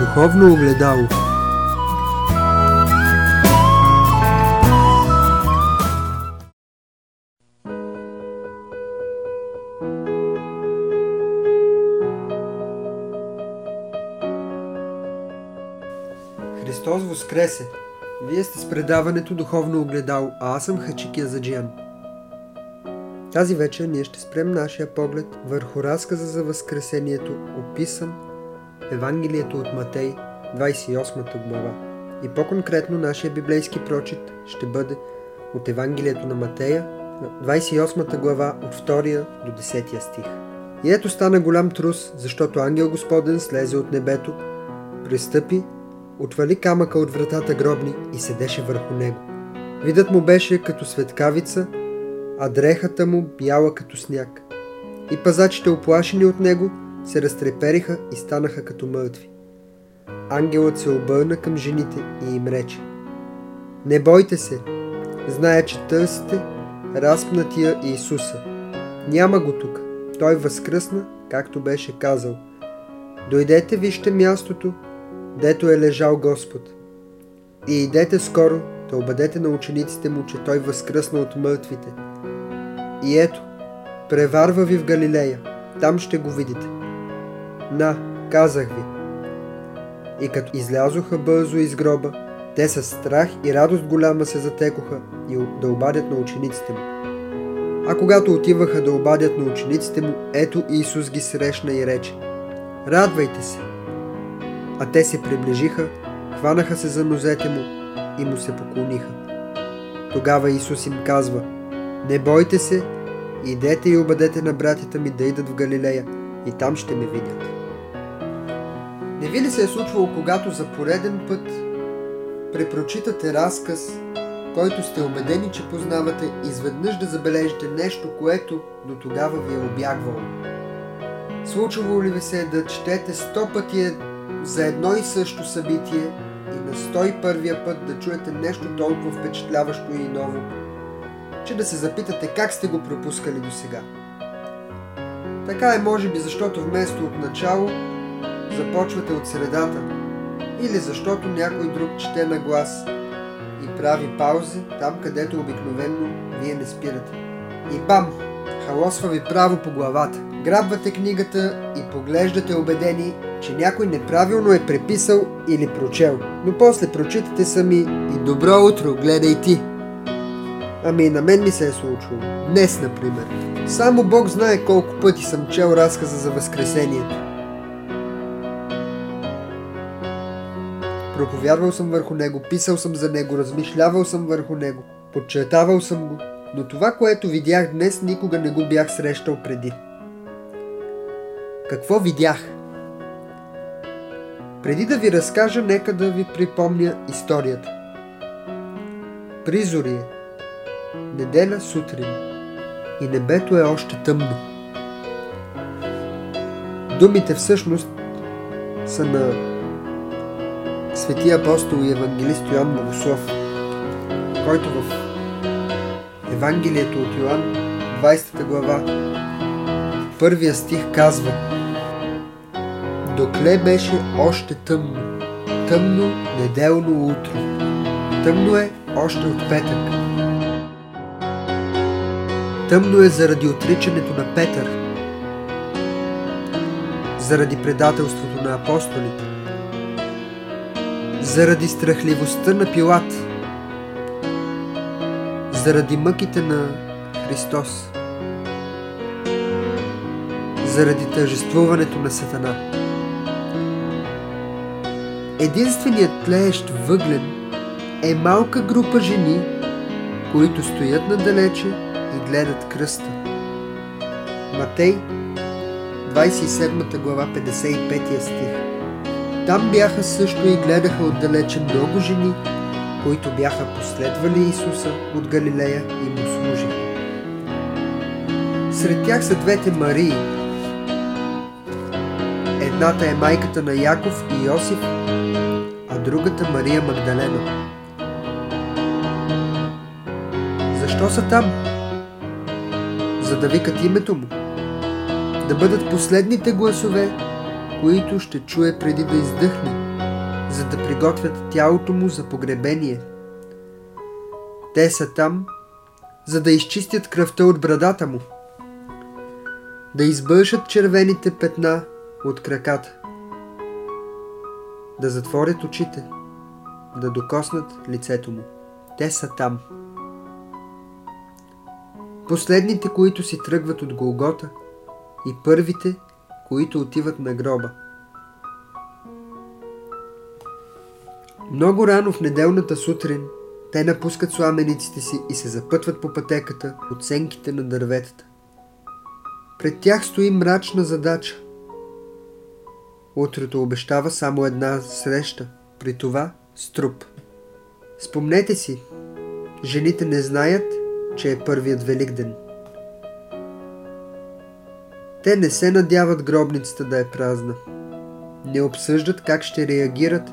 Духовно огледало Христос Воскресе! Вие сте с предаването Духовно огледало, а аз съм Хачик Язаджиян. Тази вечер ние ще спрем нашия поглед върху разказа за Възкресението, описан Евангелието от Матей, 28 глава. И по-конкретно нашия библейски прочит ще бъде от Евангелието на Матея, 28 глава, от 2 до 10 стих. И ето стана голям трус, защото ангел Господен слезе от небето, пристъпи, отвали камъка от вратата гробни и седеше върху него. Видът му беше като светкавица, а дрехата му бяла като сняг. И пазачите, оплашени от него, се разтрепериха и станаха като мъртви. Ангелът се обърна към жените и им рече Не бойте се, зная, че търсите разпнатия Иисуса. Няма го тук. Той възкръсна, както беше казал. Дойдете, вижте мястото, дето е лежал Господ. И идете скоро да обадете на учениците му, че той възкръсна от мъртвите. И ето, преварва ви в Галилея, там ще го видите. На, казах ви. И като излязоха бързо из гроба, те със страх и радост голяма се затекоха и да обадят на учениците му. А когато отиваха да обадят на учениците му, ето Исус ги срещна и рече Радвайте се! А те се приближиха, хванаха се за нозете му и му се поклониха. Тогава Исус им казва Не бойте се, идете и обадете на братята ми да идат в Галилея и там ще ме видят. Не ви ли се е случвало, когато за пореден път препрочитате разказ, който сте убедени, че познавате, изведнъж да забележите нещо, което до тогава ви е обягвало? Случвало ли ви се да четете сто пъти за едно и също събитие и на 101-я път да чуете нещо толкова впечатляващо и ново, че да се запитате как сте го пропускали до сега? Така е може би защото вместо от начало започвате от средата или защото някой друг чете на глас и прави паузи там, където обикновенно вие не спирате. И бам! Халосва ви право по главата. Грабвате книгата и поглеждате убедени, че някой неправилно е преписал или прочел. Но после прочитате сами и добро утро, гледай ти! Ами и на мен ми се е случило. Днес, например. Само Бог знае колко пъти съм чел разказа за Възкресението. Проповядвал съм върху него, писал съм за него, размишлявал съм върху него, подчертавал съм го, но това, което видях днес, никога не го бях срещал преди. Какво видях? Преди да ви разкажа, нека да ви припомня историята. Призорие. Неделя сутрин. И небето е още тъмно. Думите всъщност са на светия апостол и евангелист Йоан Богослов, който в Евангелието от Йоан, 20 глава, първия стих казва Докле беше още тъмно, тъмно неделно утро. Тъмно е още от петък. Тъмно е заради отричането на Петър, заради предателството на апостолите, заради страхливостта на Пилат, заради мъките на Христос, заради тъжествуването на Сатана. Единственият тлеещ въглен е малка група жени, които стоят надалече и гледат кръста. Матей, 27 глава, 55 стих. Там бяха също и гледаха отдалече много жени, които бяха последвали Исуса от Галилея и му служили. Сред тях са двете Марии. Едната е майката на Яков и Йосиф, а другата Мария Магдалена. Защо са там? За да викат името му. Да бъдат последните гласове, които ще чуе преди да издъхне за да приготвят тялото му за погребение. Те са там, за да изчистят кръвта от брадата му, да избършат червените петна от краката, да затворят очите, да докоснат лицето му. Те са там. Последните, които си тръгват от Голгота и първите, които отиват на гроба. Много рано в неделната сутрин те напускат сламениците си и се запътват по пътеката от сенките на дърветата. Пред тях стои мрачна задача. Утрото обещава само една среща, при това с труп. Спомнете си, жените не знаят, че е първият Великден. Те не се надяват гробницата да е празна. Не обсъждат как ще реагират,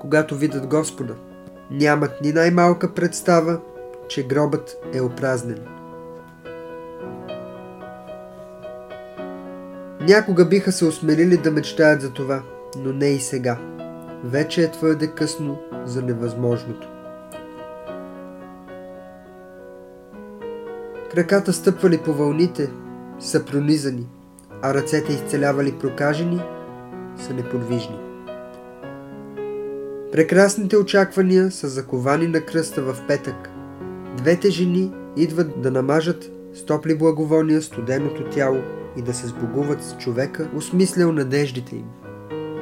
когато видят Господа. Нямат ни най-малка представа, че гробът е опразнен. Някога биха се осмелили да мечтаят за това, но не и сега. Вече е твърде късно за невъзможното. Краката стъпвали по вълните са пронизани, а ръцете изцелявали прокажени са неподвижни. Прекрасните очаквания са заковани на кръста в петък. Двете жени идват да намажат с топли благовония студеното тяло и да се сбогуват с човека, осмислял надеждите им.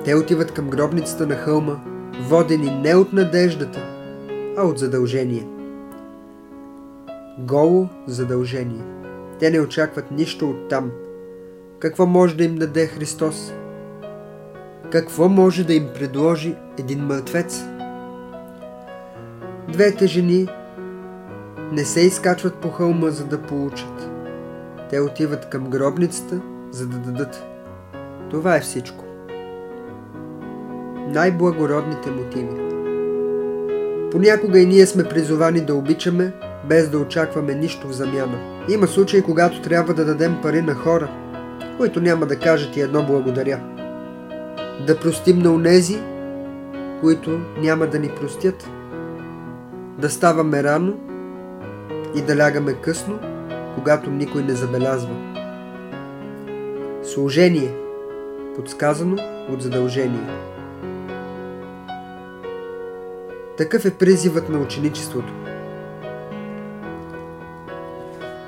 Те отиват към гробницата на хълма, водени не от надеждата, а от задължение. Голо задължение. Те не очакват нищо от там. Какво може да им даде Христос? Какво може да им предложи един мъртвец? Двете жени не се изкачват по хълма, за да получат. Те отиват към гробницата, за да дадат. Това е всичко. Най-благородните мотиви. Понякога и ние сме призовани да обичаме, без да очакваме нищо в замяна. Има случаи, когато трябва да дадем пари на хора, които няма да кажат и едно благодаря. Да простим на унези, които няма да ни простят. Да ставаме рано и да лягаме късно, когато никой не забелязва. Служение, подсказано от задължение. Такъв е призивът на ученичеството.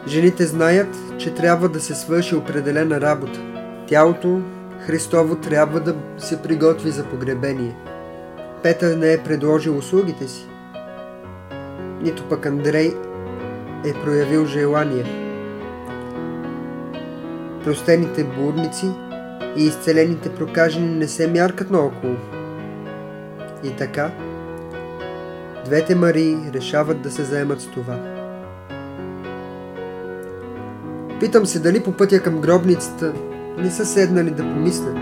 Жените знаят, че трябва да се свърши определена работа. Тялото Христово трябва да се приготви за погребение. Петър не е предложил услугите си. Нито пък Андрей е проявил желание. Простените блудници и изцелените прокажени не се мяркат наоколо. И така, двете Марии решават да се заемат с това. Питам се дали по пътя към гробницата не са седнали да помислят.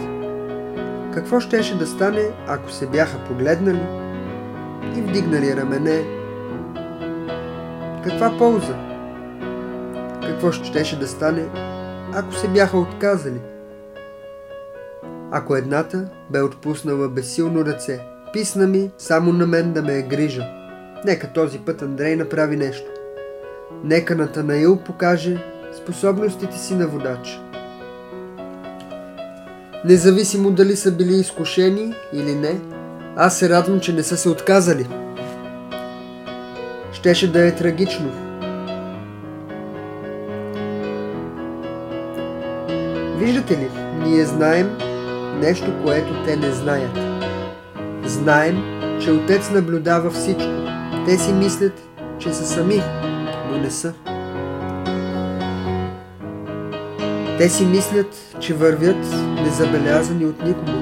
Какво щеше да стане, ако се бяха погледнали и вдигнали рамене? Каква полза? Какво щеше да стане, ако се бяха отказали? Ако едната бе отпуснала безсилно ръце, писна ми само на мен да ме е грижа. Нека този път Андрей направи нещо. Нека Натанаил покаже способностите си на водач. Независимо дали са били изкушени или не, аз се радвам, че не са се отказали. Щеше да е трагично. Виждате ли, ние знаем нещо, което те не знаят. Знаем, че Отец наблюдава всичко. Те си мислят, че са сами, но не са. Те си мислят, че вървят незабелязани от никого,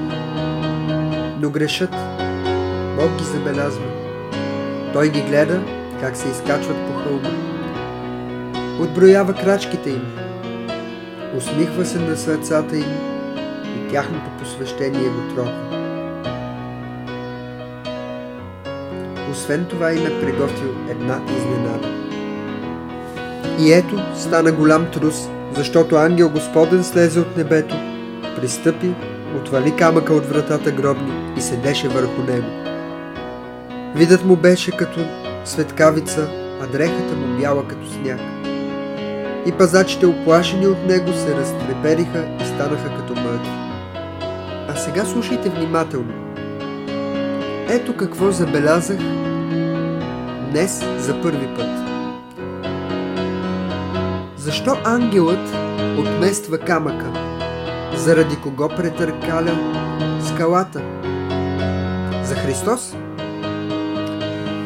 но грешат. Бог ги забелязва. Той ги гледа как се изкачват по хълма. Отброява крачките им. Усмихва се на сърцата им и тяхното посвещение го трогва. Освен това им е приготвил една изненада. И ето стана голям трус – защото ангел Господен слезе от небето, пристъпи отвали камъка от вратата гробни и седеше върху него. Видът му беше като светкавица, а дрехата му бяла като сняг. И пазачите, оплашени от него, се разтрепериха и станаха като мъртви. А сега слушайте внимателно. Ето какво забелязах днес за първи път. Защо ангелът отмества камъка? Заради кого претъркаля скалата? За Христос?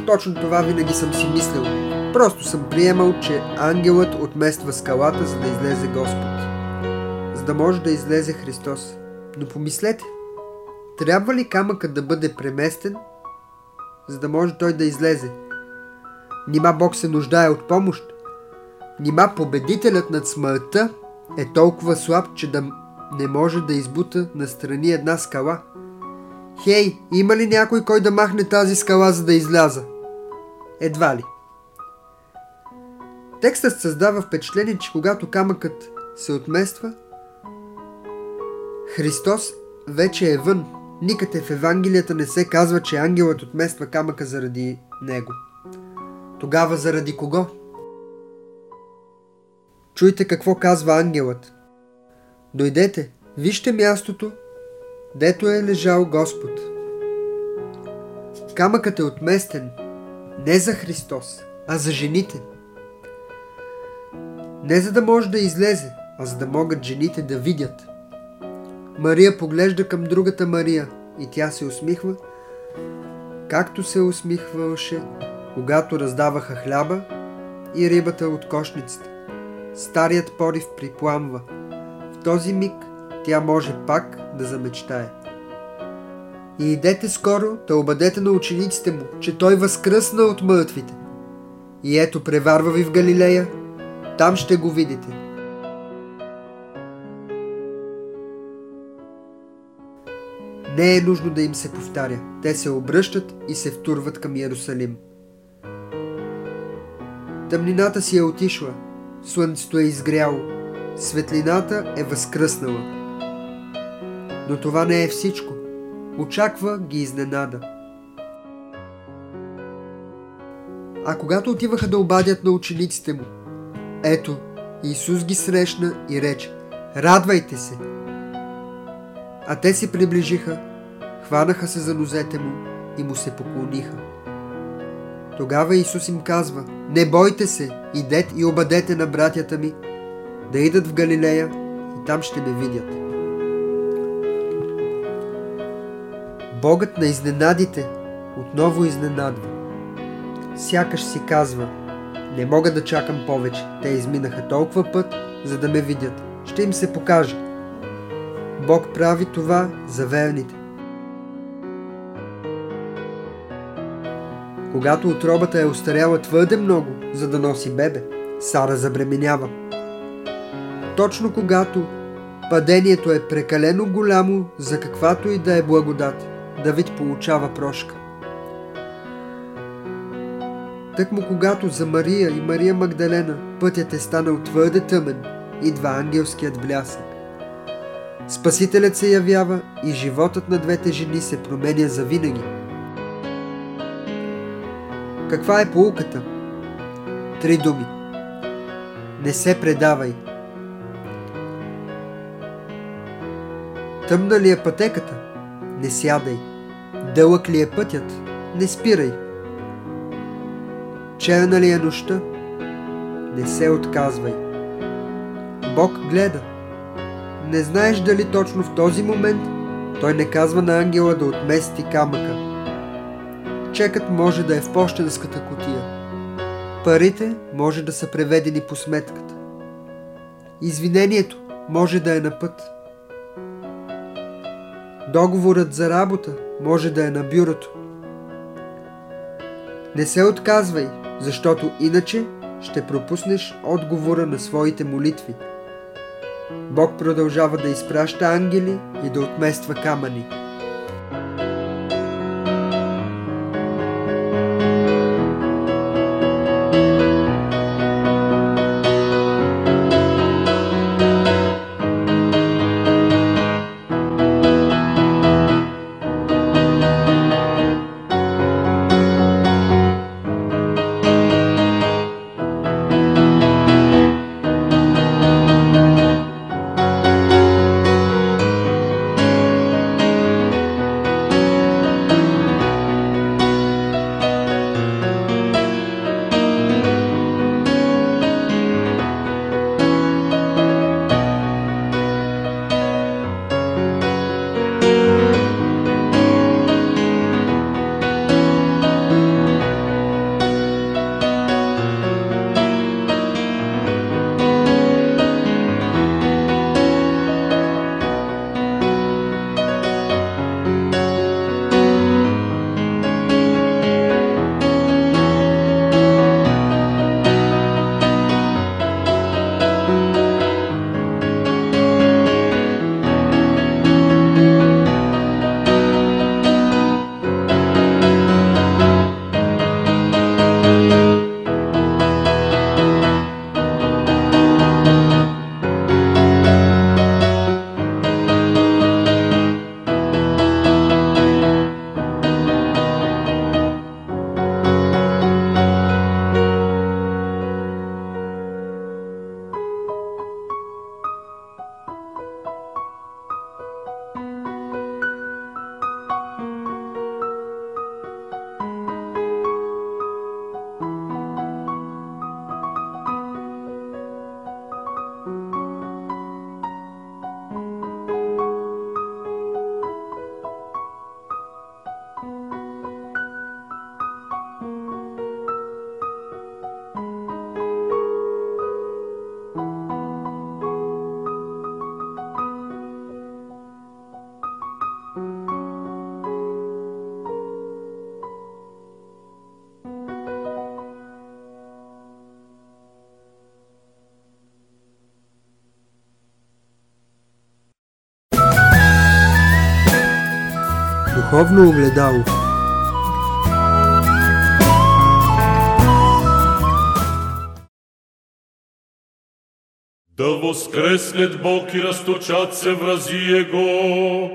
Точно това винаги съм си мислил. Просто съм приемал, че ангелът отмества скалата, за да излезе Господ. За да може да излезе Христос. Но помислете, трябва ли камъкът да бъде преместен, за да може той да излезе? Нима Бог се нуждае от помощ? Нима победителят над смъртта е толкова слаб, че да не може да избута настрани една скала? Хей, има ли някой, кой да махне тази скала, за да изляза? Едва ли. Текстът създава впечатление, че когато камъкът се отмества, Христос вече е вън. Никъде в Евангелията не се казва, че ангелът отмества камъка заради него. Тогава заради кого? Чуйте какво казва ангелът. Дойдете, вижте мястото, дето е лежал Господ. Камъкът е отместен не за Христос, а за жените. Не за да може да излезе, а за да могат жените да видят. Мария поглежда към другата Мария и тя се усмихва, както се усмихваше, когато раздаваха хляба и рибата от кошницата. Старият порив припламва. В този миг тя може пак да замечтае. И идете скоро да обадете на учениците му, че той възкръсна от мъртвите. И ето преварва ви в Галилея, там ще го видите. Не е нужно да им се повтаря. Те се обръщат и се втурват към Иерусалим. Тъмнината си е отишла, слънцето е изгряло, светлината е възкръснала. Но това не е всичко. Очаква ги изненада. А когато отиваха да обадят на учениците му, ето, Исус ги срещна и рече, радвайте се! А те се приближиха, хванаха се за нозете му и му се поклониха. Тогава Исус им казва, не бойте се, идете и обадете на братята ми, да идат в Галилея и там ще ме видят. Богът на изненадите отново изненадва. Сякаш си казва, не мога да чакам повече, те изминаха толкова път, за да ме видят. Ще им се покажа. Бог прави това за верните. Когато отробата е остаряла твърде много, за да носи бебе, Сара забременява. Точно когато падението е прекалено голямо за каквато и да е благодат, Давид получава прошка. Тъкмо когато за Мария и Мария Магдалена пътят е станал твърде тъмен, идва ангелският блясък. Спасителят се явява и животът на двете жени се променя завинаги. Каква е полуката? Три думи. Не се предавай. Тъмна ли е пътеката? Не сядай. Дълъг ли е пътят? Не спирай. Черна ли е нощта? Не се отказвай. Бог гледа. Не знаеш дали точно в този момент той не казва на ангела да отмести камъка. Чекът може да е в почтенската котия. Парите може да са преведени по сметката. Извинението може да е на път. Договорът за работа може да е на бюрото. Не се отказвай, защото иначе ще пропуснеш отговора на своите молитви. Бог продължава да изпраща ангели и да отмества камъни. Духовно огледало Да воскреснет Бог и расточат се врази Его,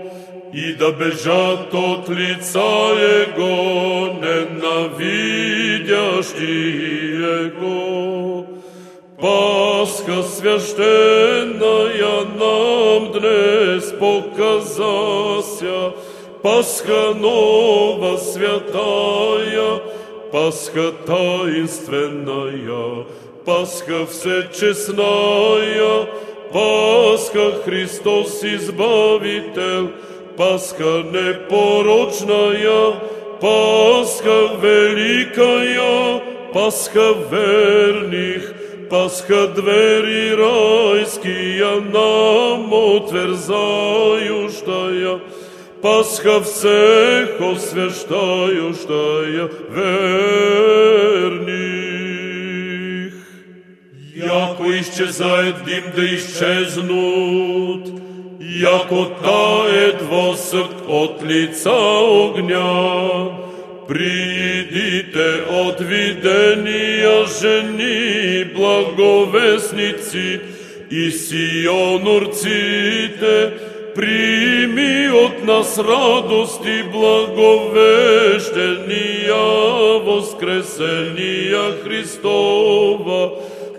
и да бежат от лица Его, ненавидящи Его. Пасха священная нам днес показася, Пасха нова святая, Пасха таинственная, Пасха всечестная, Пасха Христос Избавитель, Пасха непорочная, Пасха великая, Пасха верных, Пасха двери райские нам отверзающая, Пасха всех освящающая верных. Яко исчезает дым да исчезнут, Яко тает воск от лица огня, Придите от видения жени благовестницы и сионурците, прими радость и благовещения воскресения Христова.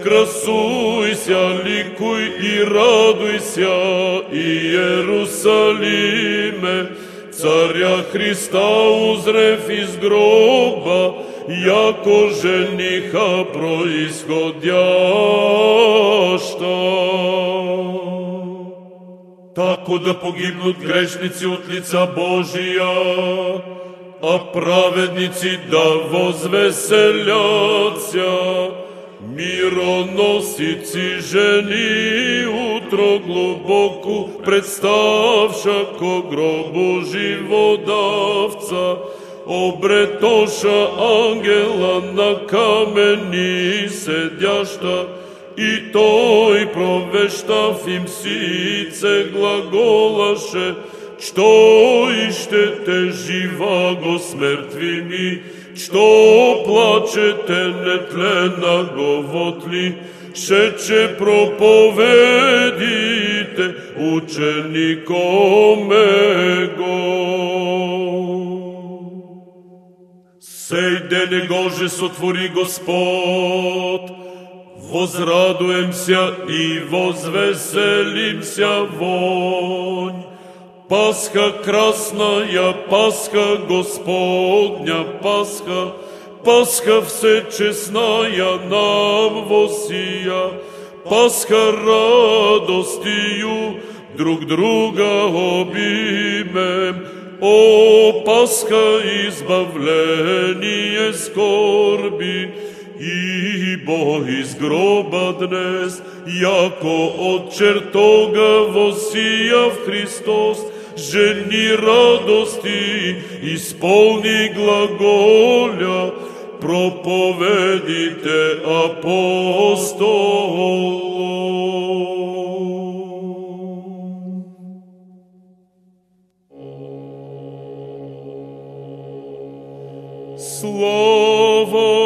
Красуйся, ликуй и радуйся, Иерусалиме, Царя Христа узрев из гроба, яко жениха происходяща. Тако да погибнут грешници от лица Божия, а праведници да возвеселятся. Мироносици жени утро глубоко представша ко гробу живодавца, обретоша ангела на камени седяща, и той провещав им сице глаголаше, что ищете живаго смертвими, что плачете нетлена говотли, шече проповедите учеником. Сей ден Гоже сотвори Господ, возрадуемся и возвеселимся вонь. Пасха красная, Пасха Господня, Пасха, Пасха всечестная нам восия, Пасха радостью друг друга обимем, о, Пасха избавление скорби, Ибо из гроба днес, яко от чертога восияв Христос, жени радости, исполни глаголя, проповедите апостол. Слава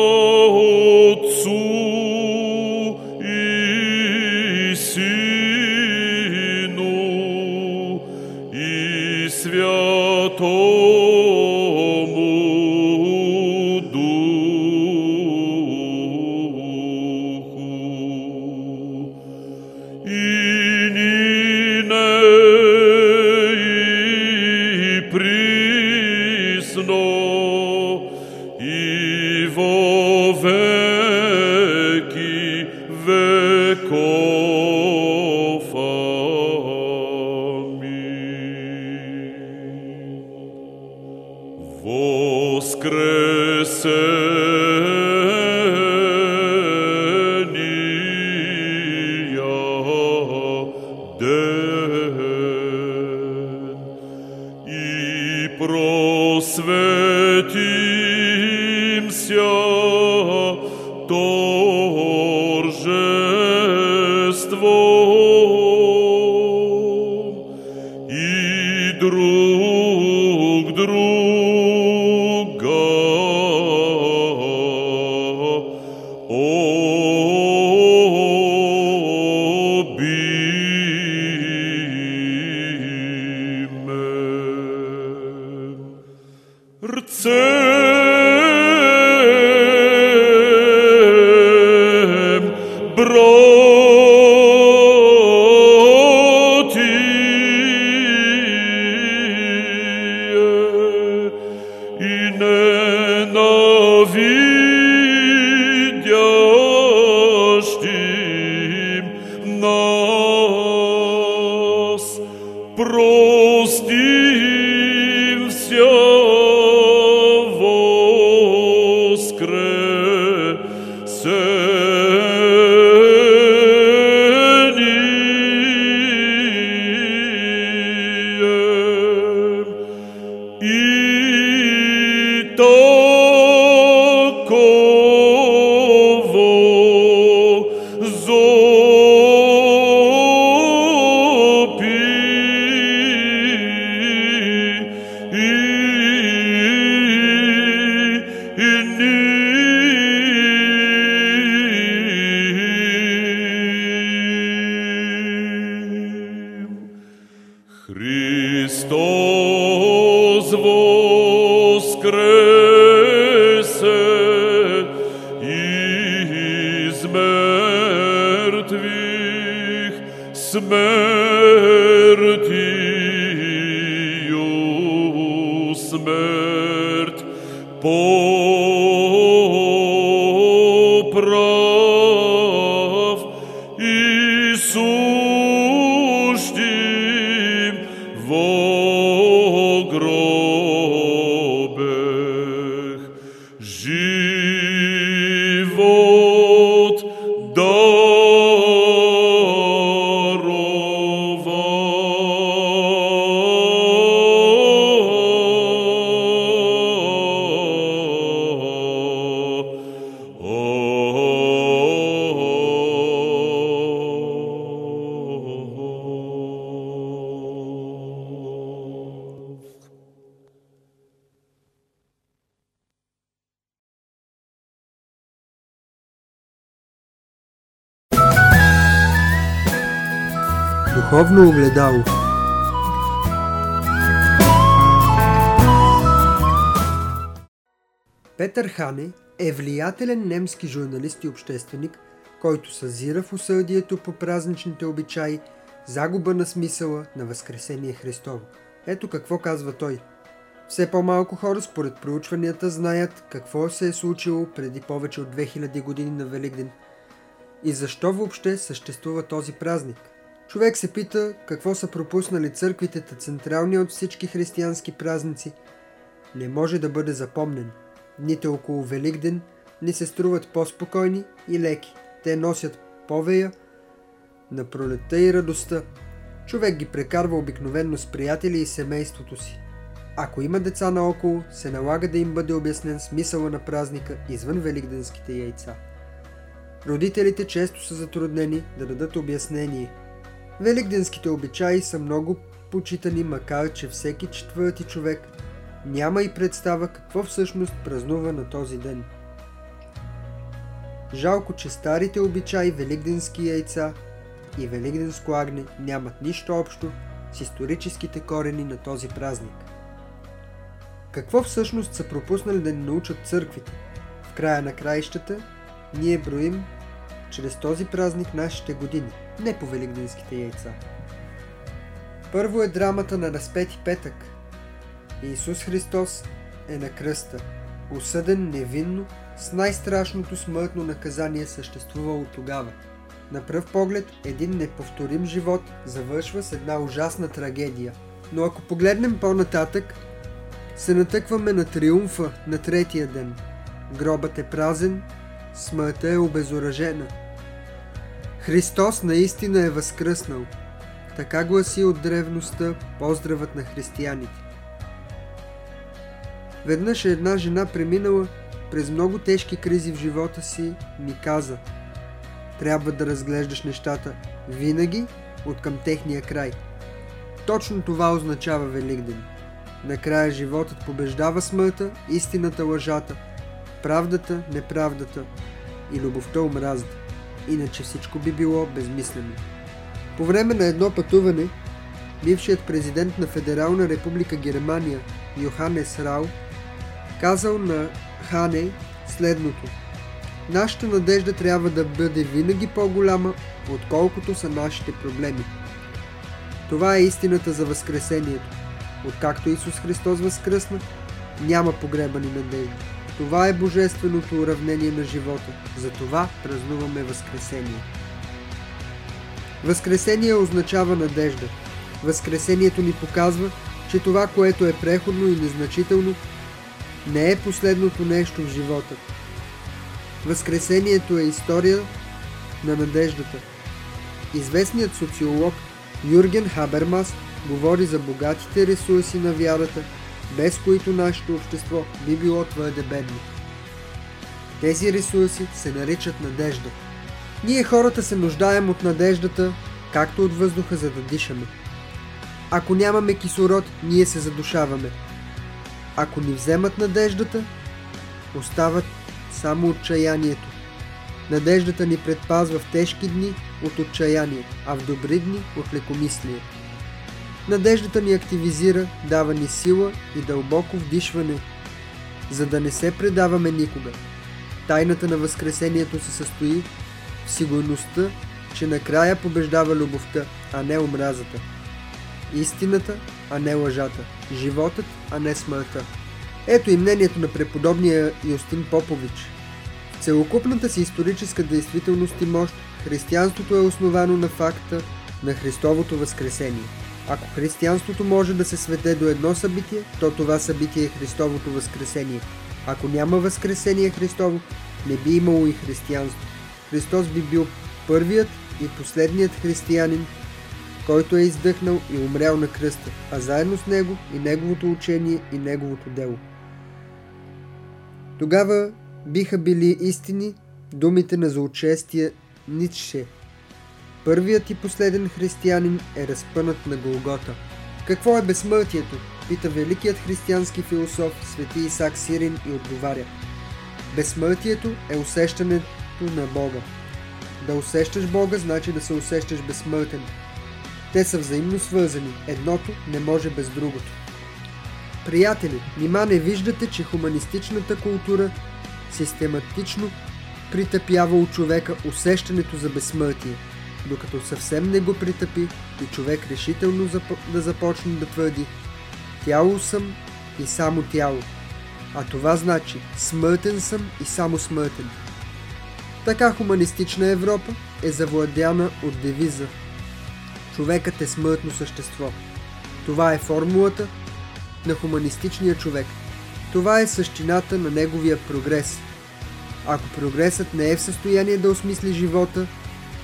И живот Духовно огледало Петър Хане е влиятелен немски журналист и общественик, който съзира в усърдието по празничните обичаи, загуба на смисъла на Възкресение Христово. Ето какво казва той. Все по-малко хора според проучванията знаят какво се е случило преди повече от 2000 години на Великден и защо въобще съществува този празник. Човек се пита какво са пропуснали църквите, та централния от всички християнски празници не може да бъде запомнен. Дните около Великден ни се струват по-спокойни и леки. Те носят повея на пролетта и радостта. Човек ги прекарва обикновенно с приятели и семейството си. Ако има деца наоколо, се налага да им бъде обяснен смисъла на празника извън великденските яйца. Родителите често са затруднени да дадат обяснение. Великденските обичаи са много почитани, макар че всеки четвърти човек няма и представа какво всъщност празнува на този ден. Жалко, че старите обичаи великденски яйца и великденско агне нямат нищо общо с историческите корени на този празник. Какво всъщност са пропуснали да ни научат църквите? В края на краищата ние броим чрез този празник нашите години, не по великденските яйца. Първо е драмата на разпети петък. Иисус Христос е на кръста, осъден невинно с най-страшното смъртно наказание съществувало тогава. На пръв поглед един неповторим живот завършва с една ужасна трагедия. Но ако погледнем по-нататък, се натъкваме на триумфа на третия ден. Гробът е празен, смъртта е обезоръжена. Христос наистина е възкръснал. Така гласи от древността поздравът на християните. Веднъж една жена преминала през много тежки кризи в живота си ми каза Трябва да разглеждаш нещата винаги от към техния край. Точно това означава Великден. Накрая животът побеждава смъртта, истината лъжата, правдата неправдата и любовта омразата. Иначе всичко би било безмислено. По време на едно пътуване, бившият президент на Федерална република Германия Йоханес Рау казал на Хане следното. Нашата надежда трябва да бъде винаги по-голяма, отколкото са нашите проблеми. Това е истината за Възкресението. Откакто Исус Христос възкръсна, няма погребани надежди. Това е божественото уравнение на живота. Затова празнуваме Възкресение. Възкресение означава надежда. Възкресението ни показва, че това, което е преходно и незначително, не е последното нещо в живота. Възкресението е история на надеждата. Известният социолог Юрген Хабермас говори за богатите ресурси на вярата, без които нашето общество би било твърде бедно. Тези ресурси се наричат надежда. Ние хората се нуждаем от надеждата, както от въздуха, за да дишаме. Ако нямаме кислород, ние се задушаваме. Ако ни вземат надеждата, остават само отчаянието. Надеждата ни предпазва в тежки дни от отчаяние, а в добри дни от лекомислие. Надеждата ни активизира, дава ни сила и дълбоко вдишване, за да не се предаваме никога. Тайната на Възкресението се състои в сигурността, че накрая побеждава любовта, а не омразата. Истината, а не лъжата. Животът, а не смъртта. Ето и мнението на преподобния Юстин Попович. В целокупната си историческа действителност и мощ, християнството е основано на факта на Христовото възкресение. Ако християнството може да се сведе до едно събитие, то това събитие е Христовото възкресение. Ако няма възкресение Христово, не би имало и християнство. Христос би бил първият и последният християнин, който е издъхнал и умрял на кръста, а заедно с него и неговото учение и неговото дело. Тогава биха били истини думите на заучестия Ницше. Първият и последен християнин е разпънат на Голгота. Какво е безсмъртието? Пита великият християнски философ свети Исак Сирин и отговаря. Безсмъртието е усещането на Бога. Да усещаш Бога значи да се усещаш безсмъртен. Те са взаимно свързани. Едното не може без другото. Приятели, нима не виждате, че хуманистичната култура систематично притъпява у човека усещането за безсмъртие, докато съвсем не го притъпи и човек решително да започне да твърди «Тяло съм и само тяло», а това значи «Смъртен съм и само смъртен». Така хуманистична Европа е завладяна от девиза Човекът е смъртно същество. Това е формулата на хуманистичния човек. Това е същината на неговия прогрес. Ако прогресът не е в състояние да осмисли живота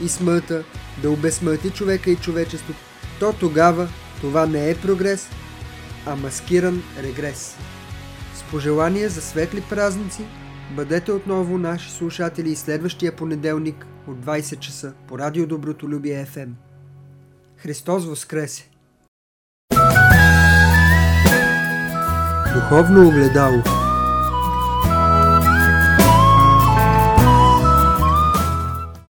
и смъртта, да обесмърти човека и човечеството, то тогава това не е прогрес, а маскиран регрес. С пожелание за светли празници, бъдете отново наши слушатели и следващия понеделник от 20 часа по Радио Доброто Любие FM. Христос Воскресе! Духовно огледало